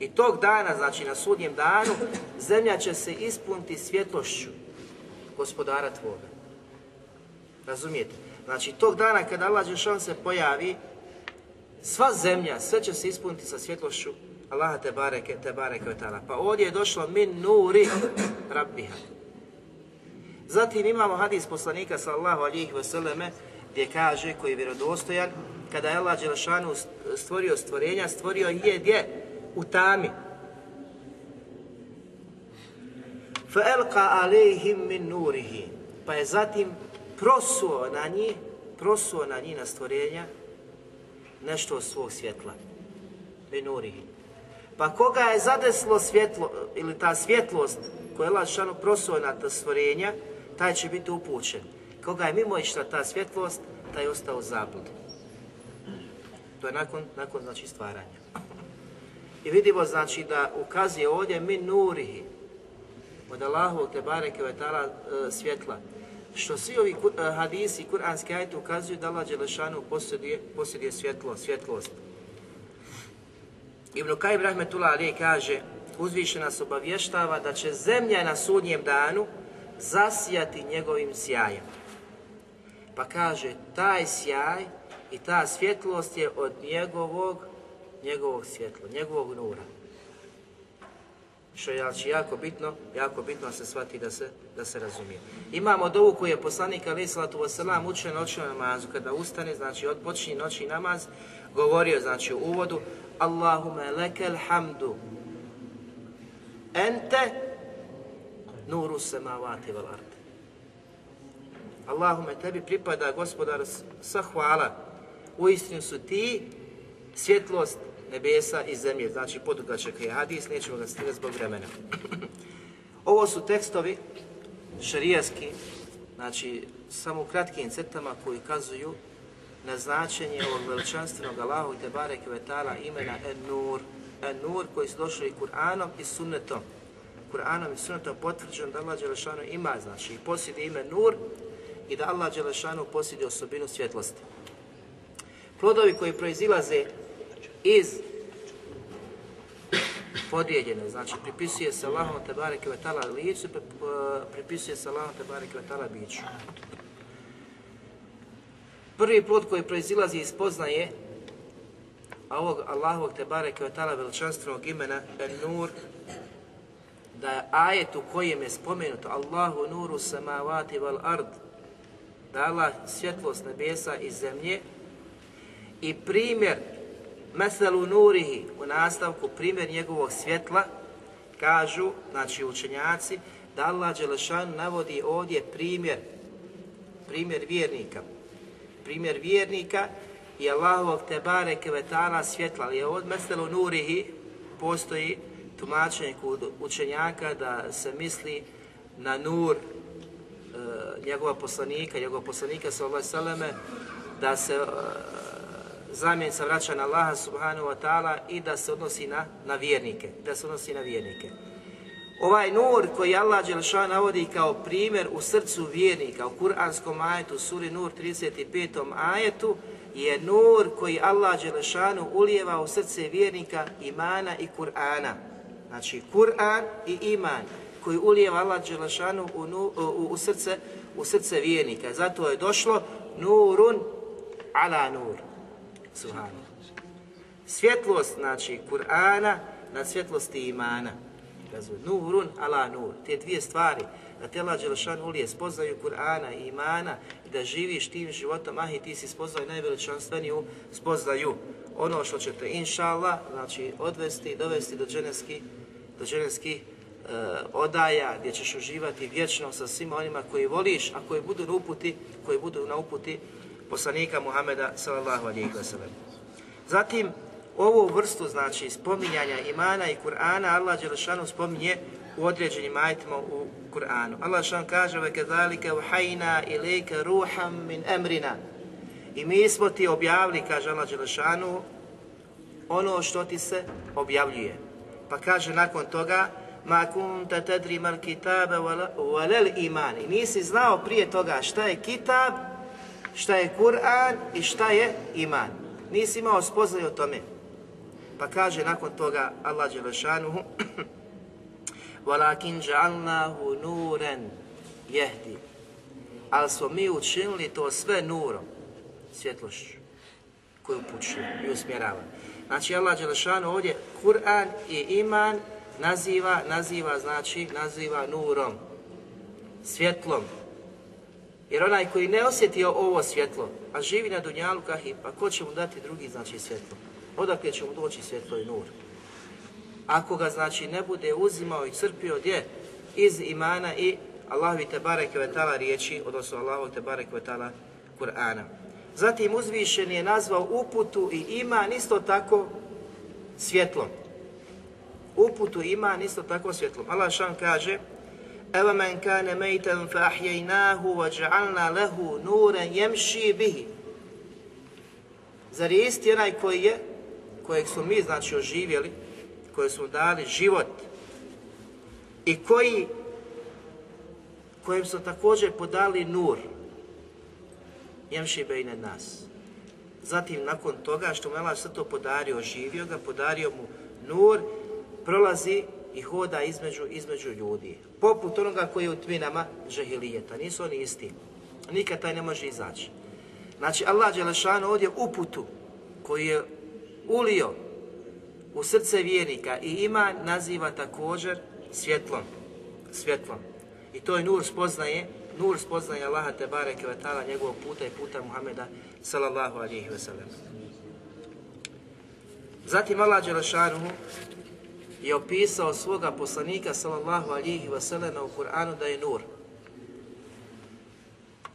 I tog dana, znači na sudnjem danu, zemlja će se ispuniti svjetlošću gospodara tvoga. Razumijete? Znači, tog dana kada Allah Đelšan se pojavi, sva zemlja, sve će se ispuniti sa svjetlošću Allaha te bareke, te bareke. Pa ovdje je došlo min nuri rabbiha. Zatim imamo hadis poslanika sallahu alihi vseleme gdje kaže, koji je vjerodostojan, kada je Allah Đelšanu stvorio stvorenja, stvorio je gdje? U tami. فَأَلْقَا عَلَيْهِمْ مِنْ نُورِهِ Pa je zatim prosuo na njih, prosuo na njih na stvorenja nešto od svog svjetla. Min nurihi. Pa koga je zadeslo svjetlo, ili ta svjetlost koja je Allah šanu prosuo na ta stvorenja, taj će biti upućen. Koga je mimo išla ta svjetlost, taj je ostao zablud. To je nakon, nakon znači stvaranja. I vidimo znači da ukazuje ovdje min nurihi, od Allahovog te bareke vetala e, svjetla. Što svi ovi e, hadisi, kuranski ajte ukazuju da Allah Đelešanu posjeduje, posjeduje svjetlo, svjetlost. Ibn Kajib Rahmetullah Ali kaže, uzviše nas obavještava da će zemlja na sudnjem danu zasijati njegovim sjajem. Pa kaže, taj sjaj i ta svjetlost je od njegovog, njegovog svjetla, njegovog nura. Što je znači, jako bitno, jako bitno se shvati da se, da se razumije. Imamo dovu koju je poslanik Ali Salatu Vosalam učio noćnu namazu. Kada ustane, znači od počinje noćni namaz, govorio znači u uvodu Allahume lekel hamdu ente nuru samavati val ard. Allahume tebi pripada gospodar sa hvala. Uistinu su ti svjetlost nebesa i zemlje. Znači podugačak je hadis, nećemo ga stigati zbog vremena. Ovo su tekstovi šarijaski, znači samo u kratkim crtama koji kazuju na značenje ovog veličanstvenog Allahu i Tebare Kvetala imena En-Nur. En-Nur koji su došli Kur'anom i Sunnetom. Kur'anom i Sunnetom potvrđeno da Allah Đelešanu ima, znači i posjedi ime Nur i da Allah Đelešanu posjedi osobinu svjetlosti. Plodovi koji proizilaze iz podijeljene, znači pripisuje se Allahom Tebare Kvetala licu, pripisuje se Allahom Tebare Kvetala biću. Prvi plod koji proizilazi iz poznaje a ovog Allahovog te bareke ve ta'ala veličanstvenog imena En-Nur da je ajet u kojem je spomenuto Allahu nuru samavati val ard da Allah svjetlost nebesa i zemlje i primjer meselu nurihi u nastavku primjer njegovog svjetla kažu, znači učenjaci da Allah Đelešan navodi ovdje primjer primjer vjernika. Primjer vjernika i Allahovog te bareke vetala svjetla, ali od meselo nurihi postoji tumačenje kod učenjaka da se misli na nur e, njegova poslanika, njegova poslanika sallallahu da se e, zamjenica vraća na Allaha subhanahu wa ta'ala i da se odnosi na, na vjernike, da se odnosi na vjernike. Ovaj nur koji Allah Đelšan navodi kao primjer u srcu vjernika, u kuranskom ajetu, suri Nur 35. ajetu, je nur koji Allah Đelšanu ulijeva u srce vjernika imana i Kur'ana. Znači, Kur'an i iman koji ulijeva Allah Đelšanu u, u, u, srce, u srce vjernika. Zato je došlo nurun ala nur. Subhanu. Svjetlost, znači, Kur'ana na svjetlosti imana kazuje nurun ala nur. Te dvije stvari, da te Allah Đelešan ulije spoznaju Kur'ana i imana i da živiš tim životom, ah i ti si spoznaju najveličanstveniju spoznaju ono što ćete inša Allah, znači odvesti, dovesti do dženevskih do dženevskih uh, odaja gdje ćeš uživati vječno sa svima onima koji voliš, a koji budu na uputi, koji budu na uputi poslanika Muhameda sallallahu alejhi ve sellem. Zatim ovu vrstu znači spominjanja imana i Kur'ana Allah dželešanu spominje u određenim ajetima u Kur'anu. Allah šan kaže ve kezalike uhajna ilike ruham min emrina. I mi smo ti objavili, kaže Allah Đelešanu, ono što ti se objavljuje. Pa kaže nakon toga, ma kunta tedri mal kitabe walel iman. I nisi znao prije toga šta je kitab, šta je Kur'an i šta je iman. Nisi imao spoznaj o tome. Pa kaže nakon toga Allah Đelešanuhu وَلَكِنْ جَعَلْنَاهُ نُورًا jehdi. Ali smo mi učinili to sve nurom, svjetlošću koju upućuje i usmjerava. Znači Allah Đelešanu ovdje Kur'an i iman naziva, naziva znači, naziva nurom, svjetlom. jer onaj koji ne osjetio ovo svjetlo, a živi na Dunjalu kahi, pa ko će mu dati drugi znači svjetlo? Odakle će mu doći svjetlo i nur? Ako ga znači ne bude uzimao i crpio gdje? Iz imana i Allahovi te barek vetala riječi, odnosno Allahovi te barek vetala Kur'ana. Zatim uzvišen je nazvao uputu i iman isto tako svjetlom. Uputu iman isto tako svjetlom. Allah šan kaže Evo men kane mejten fa ahjejnahu wa ja'alna lehu nuren jemši bihi. Zar je isti onaj koji je, kojeg smo mi znači oživjeli, koji smo dali život i koji kojem smo također podali nur, jemši bejne nas. Zatim, nakon toga što mu Allah sve to podario, živio ga, podario mu nur, prolazi i hoda između, između ljudi. Poput onoga koji je u tminama žehilijeta. Nisu oni isti. Nikad taj ne može izaći. Znači, Allah Đelešanu ovdje uputu koji je ulio u srce vjernika i ima naziva također svjetlom. Svjetlom. I to je nur spoznaje nur spoznaje Allaha te bareke taala njegovog puta i puta Muhameda sallallahu alejhi ve sellem. Zatim Allah dželle je opisao svoga poslanika sallallahu alejhi ve sellem u Kur'anu da je nur.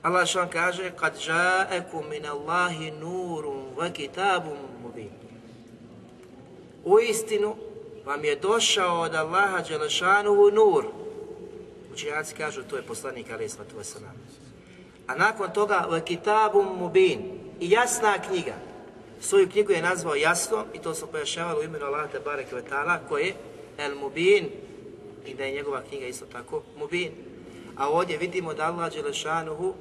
Allah kaže kad ja'akum min Allahi nurun wa kitabun mubin. U istinu vam je došao od Allaha Đelešanuhu nur, Učenjaci kažu to je poslanik Islatu Veselam. A nakon toga u kitabum mubin i jasna knjiga. Svoju knjigu je nazvao jasno i to su pojašnjavali u imenu Allah Tebare Kvetala koji je El Mubin i da je njegova knjiga isto tako Mubin. A ovdje vidimo da Allah Đelešanuhu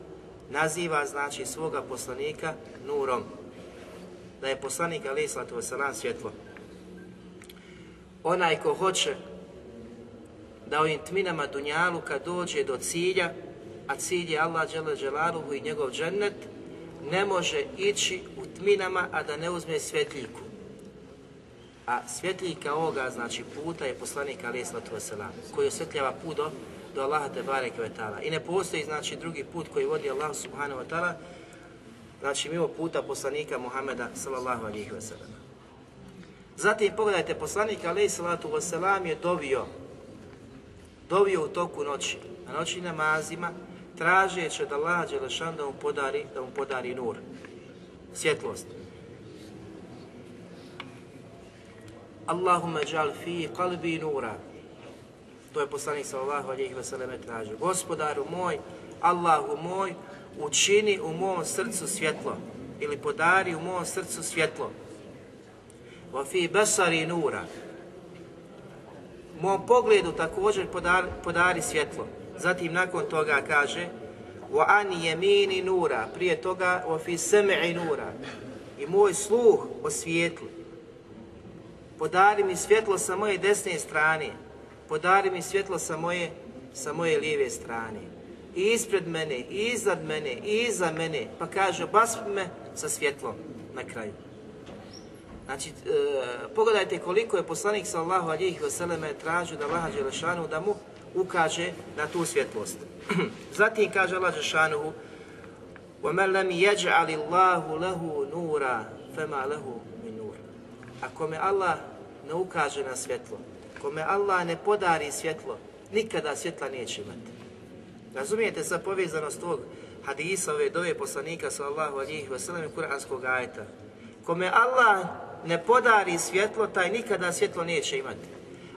naziva znači svoga poslanika nurom. Da je poslanik Ali Islatu Veselam svjetlo. Onaj ko hoće da ovim tminama Dunjaluka dođe do cilja, a cilj je Allah džele dželaluhu i njegov džennet, ne može ići u tminama, a da ne uzme svjetljivku. A svjetljika ovoga, znači puta, je poslanik alaih sallatu wasalam, koji osvjetljava put do, do Allaha te I ne postoji, znači, drugi put koji vodi Allah subhanahu wa ta'ala, znači mimo puta poslanika Muhameda sallallahu alihi wasallam. Zatim pogledajte, poslanik alaih sallatu wasalam je dovio dovio u toku noći, na noći namazima, tražeći da Allah Đelešan da mu podari, da mu podari nur, svjetlost. Allahumma džal fi kalbi nura. To je poslanik sallallahu alejhi ve selleme tražio. Gospodaru moj, Allahu moj, učini u mom srcu svjetlo ili podari u mom srcu svjetlo. Wa fi basari nura mom pogledu također podari, podari svjetlo. Zatim nakon toga kaže wa an yamini nura, prije toga wa fi sam'i nura. I moj sluh osvijetli. Podari mi svjetlo sa moje desne strane. Podari mi svjetlo sa moje sa moje lijeve strane. I ispred mene, i iznad mene, i iza mene. Pa kaže, obaspi me sa svjetlom na kraju. Znači, e, pogledajte koliko je poslanik sallahu alihi vseleme tražio da Allah Đelešanu da mu ukaže na tu svjetlost. Zatim kaže Allah Đelešanu وَمَنْ لَمْ يَجْعَلِ اللَّهُ لَهُ نُورًا فَمَا لَهُ مِنْ نُورٍ Ako me Allah ne ukaže na svjetlo, kome Allah ne podari svjetlo, nikada svjetla neće imati. Razumijete sa povezanost tog hadisa ove dove poslanika sallahu alihi vseleme kuranskog ajeta? Kome Allah ne podari svjetlo, taj nikada svjetlo neće imati.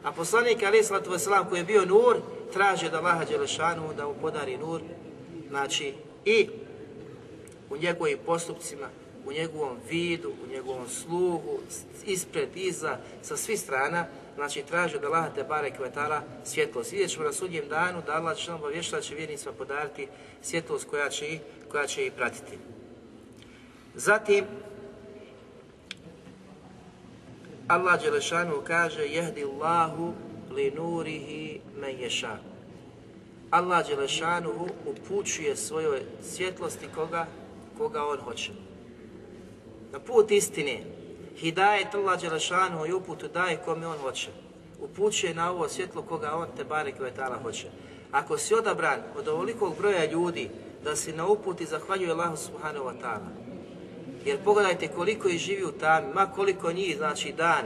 A poslanik alaih sallatu wasalam koji je bio nur, traži od Allaha Đelešanu da mu podari nur, znači i u njegovim postupcima, u njegovom vidu, u njegovom sluhu, ispred, iza, sa svih strana, znači traži od Allaha te barek svjetlost. Vidjet ćemo na sudnjem danu da Allah će nam obavješta će vjernicima podariti svjetlost koja će, ih, koja će ih pratiti. Zatim, Allah Đelešanu kaže jehdi Allahu li nurihi men ješa. Allah Đelešanu upućuje svojoj svjetlosti koga, koga on hoće. Na put istine, hidajet Allah Đelešanu i uputu daje kome on hoće. Upućuje na ovo svjetlo koga on te barek vetala hoće. Ako si odabran od ovolikog broja ljudi da si na uputi zahvaljuje Allahu subhanahu wa ta'ala, jer pogledajte koliko ih živi u tami, ma koliko njih, znači dan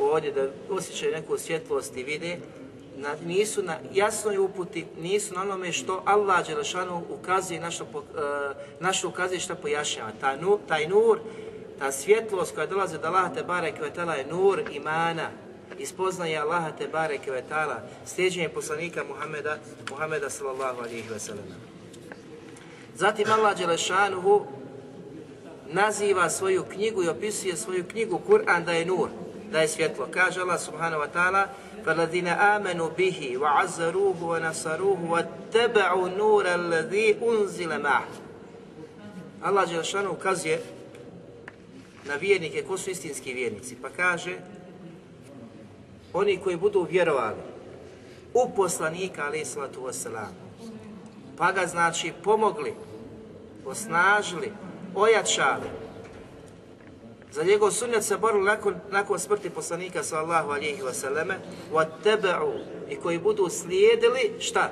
ovdje da osjećaju neku svjetlost i vide, na, nisu na jasnoj uputi, nisu na onome što Allah Đelešanu ukazuje, na što, uh, na što ukazuje što pojašnjava. Ta nu, taj nur, ta svjetlost koja dolazi od Allaha te bareke vetala je nur imana, ispoznaje Allaha te bareke vetala, sljeđenje poslanika Muhameda, Muhameda sallallahu alihi wasallam. Zatim Allah Đelešanuhu naziva svoju knjigu i opisuje svoju knjigu Kur'an da je nur, da je svjetlo. Kaže Allah subhanahu wa ta'ala فَالَّذِينَ آمَنُوا بِهِ وَعَزَّرُوهُ وَنَصَرُوهُ وَاتَّبَعُوا نُورَ الَّذِي أُنزِلَ مَعْهُ Allah Đelšanu ukazuje na vjernike, ko su istinski vjernici, pa kaže oni koji budu vjerovali u poslanika, ali salatu wasalam, pa ga znači pomogli, osnažili, ojačali. Za njegov sunnet se borili nakon, nakon smrti poslanika sallahu alihi wasallame وَاتَّبَعُوا i koji budu slijedili šta?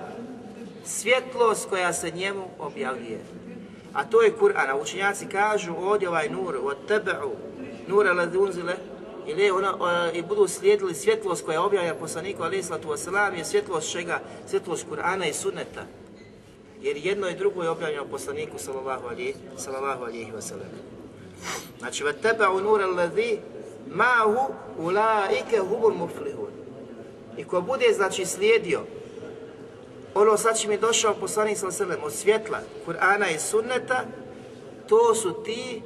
Svjetlost koja se njemu objavljuje. A to je Kur'an. A učenjaci kažu ovdje ovaj nur وَاتَّبَعُوا nur alladhi unzile ili ona, o, i budu slijedili svjetlost koja je objavljena poslaniku alihi sallatu wasallam je svjetlost čega? Svjetlost Kur'ana i sunneta jer jedno i drugo je objavljeno poslaniku sallallahu alihi, sallallahu alihi wasallam. Znači, وَتَّبَعُ نُورَ الَّذِي مَاهُ أُولَٰئِكَ هُمُ الْمُفْلِهُونَ I ko bude, znači, slijedio ono sad će mi došao poslanik sallallahu alihi wasallam od svjetla Kur'ana i sunneta, to su ti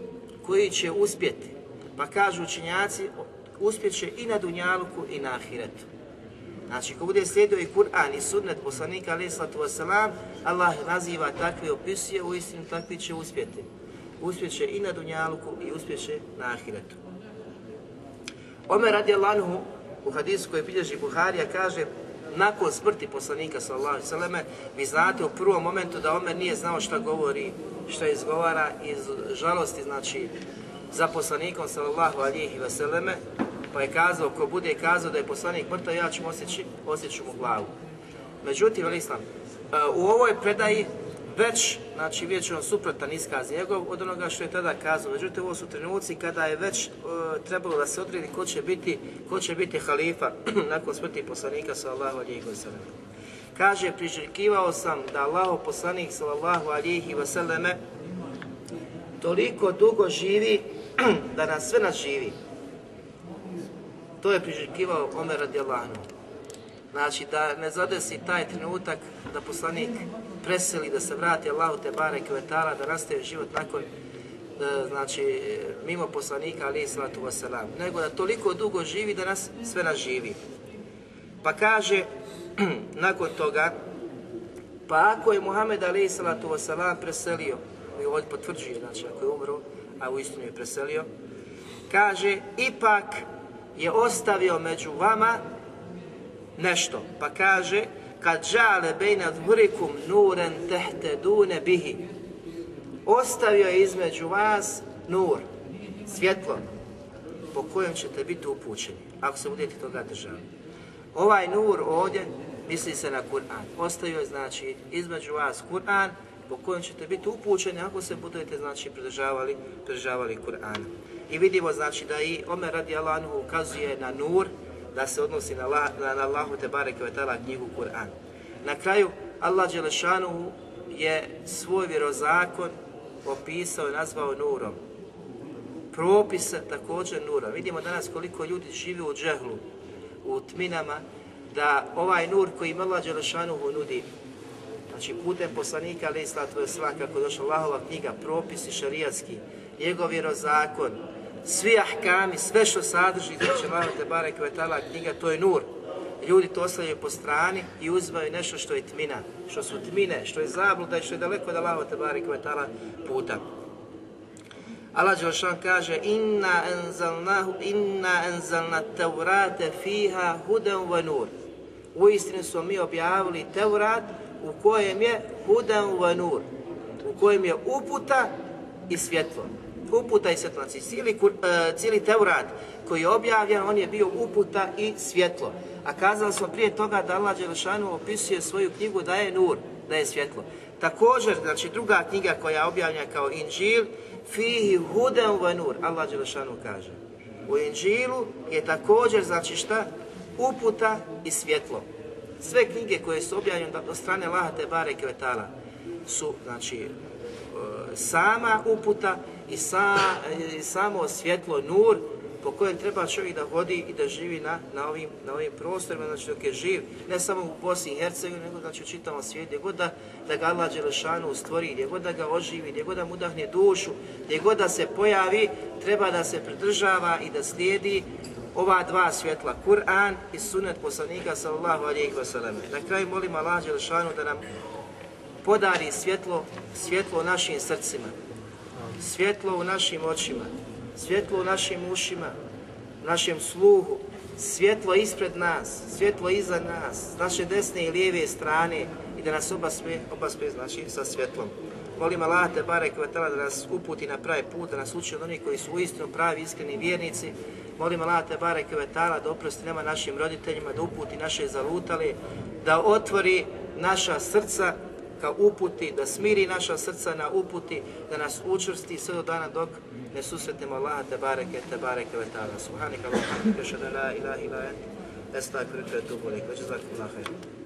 koji će uspjeti. Pa kažu učinjaci, uspjeće i na Dunjaluku i na Ahiretu. Znači, ko bude slijedio i Kur'an i sunnet poslanika alaih sallatu wasalam, Allah naziva takve opisuje, u istinu takvi će uspjeti. Uspjeće i na Dunjaluku i uspjeće na Ahiretu. Omer radi Allahuhu u hadisu koji bilježi Buharija kaže nakon smrti poslanika sallallahu alejhi vi znate u prvom momentu da Omer nije znao šta govori, šta izgovara iz žalosti znači za poslanikom sallallahu alejhi ve pa je kazao, ko bude kazao da je poslanik mrtav, ja ću osjeći, mu glavu. Međutim, islam, u ovoj predaji već, znači vidjet ćemo suprotan iskaz njegov od onoga što je tada kazao. Međutim, ovo su trenuci kada je već uh, trebalo da se odredi ko će biti, ko će biti halifa nakon smrti poslanika sallallahu alihi wa sallam. Kaže, priželjkivao sam da Allah poslanik sallallahu alihi wa sallame toliko dugo živi da nas sve nas živi. To je priželjkivao Omer radijallahu anhu. Znači da ne zadesi taj trenutak da poslanik preseli, da se vrati Allahu te bare kvetala, da nastaje život nakon znači mimo poslanika ali salatu wasalam, nego da toliko dugo živi da nas sve nas živi. Pa kaže nakon toga pa ako je Muhammed ali salatu wasalam preselio, mi ovdje potvrđuje, znači ako je umro, a u istinu je preselio, kaže ipak je ostavio među vama nešto. Pa kaže, kad žale bejna dhurikum nuren tehte dune bihi. Ostavio je između vas nur, svjetlo, po kojem ćete biti upućeni, ako se budete toga držali. Ovaj nur ovdje misli se na Kur'an. Ostavio je, znači, između vas Kur'an, po kojem ćete biti upućeni ako se budete, znači, pridržavali, pridržavali Kur'ana. I vidimo znači da i Omer radi Allahu ukazuje na nur, da se odnosi na, Allah, na, na Allahu te bareke knjigu Kur'an. Na kraju Allah dželešanu je svoj vjerozakon opisao i nazvao nurom. propisa također nura. Vidimo danas koliko ljudi živi u džehlu, u tminama, da ovaj nur koji Allah Đelešanuhu nudi, znači putem poslanika, ali islatu je sva, kako je došla Allahova knjiga, propisi šarijatski, njegov vjerozakon, svi ahkami, sve što sadrži, znači Allah te barek knjiga, to je nur. Ljudi to ostavljaju po strani i uzimaju nešto što je tmina, što su tmine, što je zabluda i što je daleko od Allaha te barek puta. Allah Đelšan kaže inna enzelnahu inna enzelna tevrate fiha huden wa nur. U istinu smo mi objavili Tevrat u kojem je huden wa nur. U kojem je uputa i svjetlo. Uputa i svjetlo. Znači cijeli, uh, cijeli Tevrat koji je objavljen, on je bio uputa i svjetlo. A kazali smo prije toga da Allah Đelšanu opisuje svoju knjigu da je nur, da je svjetlo. Također, znači druga knjiga koja je objavljena kao Inđil, fihi huden wa nur, Allah Đelešanu kaže. U Inđilu je također, znači šta, uputa i svjetlo. Sve knjige koje su objavljene od strane Laha Tebare Kvetala su, znači, e, sama uputa i, sa, i samo svjetlo, nur, po kojem treba čovjek da vodi i da živi na, na, ovim, na ovim prostorima, znači dok je živ, ne samo u Bosni i Hercegovini, nego znači u čitavom svijetu, gdje god da, da ga Allah Đelešanu stvori, gdje god da ga oživi, gdje god da mu udahne dušu, gdje god da se pojavi, treba da se pridržava i da slijedi ova dva svjetla, Kur'an i sunet poslanika sallallahu alejhi ve sellem. Na kraju molim Allah Đelešanu da nam podari svjetlo, svjetlo u našim srcima, svjetlo u našim očima, svjetlo u našim ušima, našem sluhu, svjetlo ispred nas, svjetlo iza nas, s naše desne i lijeve strane i da nas oba sve, oba sve znači sa svjetlom. Molim Allah te barek da nas uputi na pravi put, da nas uči od onih koji su uistinu pravi, iskreni vjernici. Molim Allah te barek da oprosti nema našim roditeljima, da uputi naše zalutale, da otvori naša srca ka uputi, da smiri naša srca na uputi, da nas učvrsti sve do dana dok ne susretnemo Allaha te bareke, te bareke ve ta'ala. La ilaha khairan.